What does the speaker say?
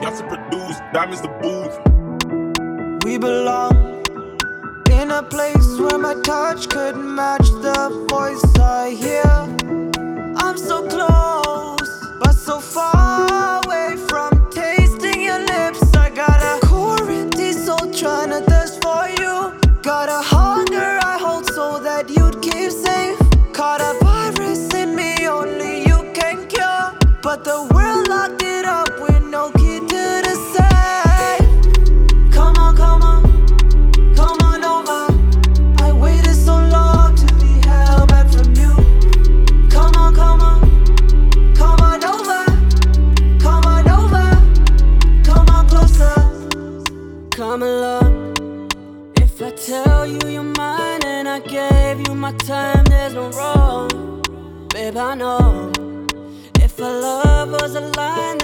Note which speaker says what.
Speaker 1: got to produce. Diamonds the booth.
Speaker 2: We belong in a place where my touch couldn't match the voice I hear. I'm so close, but so far away from tasting your lips. I got a quarantine soul trying to thirst for you. Got a hunger I hold so that you'd keep safe. Caught a virus in me, only you can cure. But the Come along. If I tell you you're mine and I gave you my time, there's no wrong. Babe, I know. If our love was a line,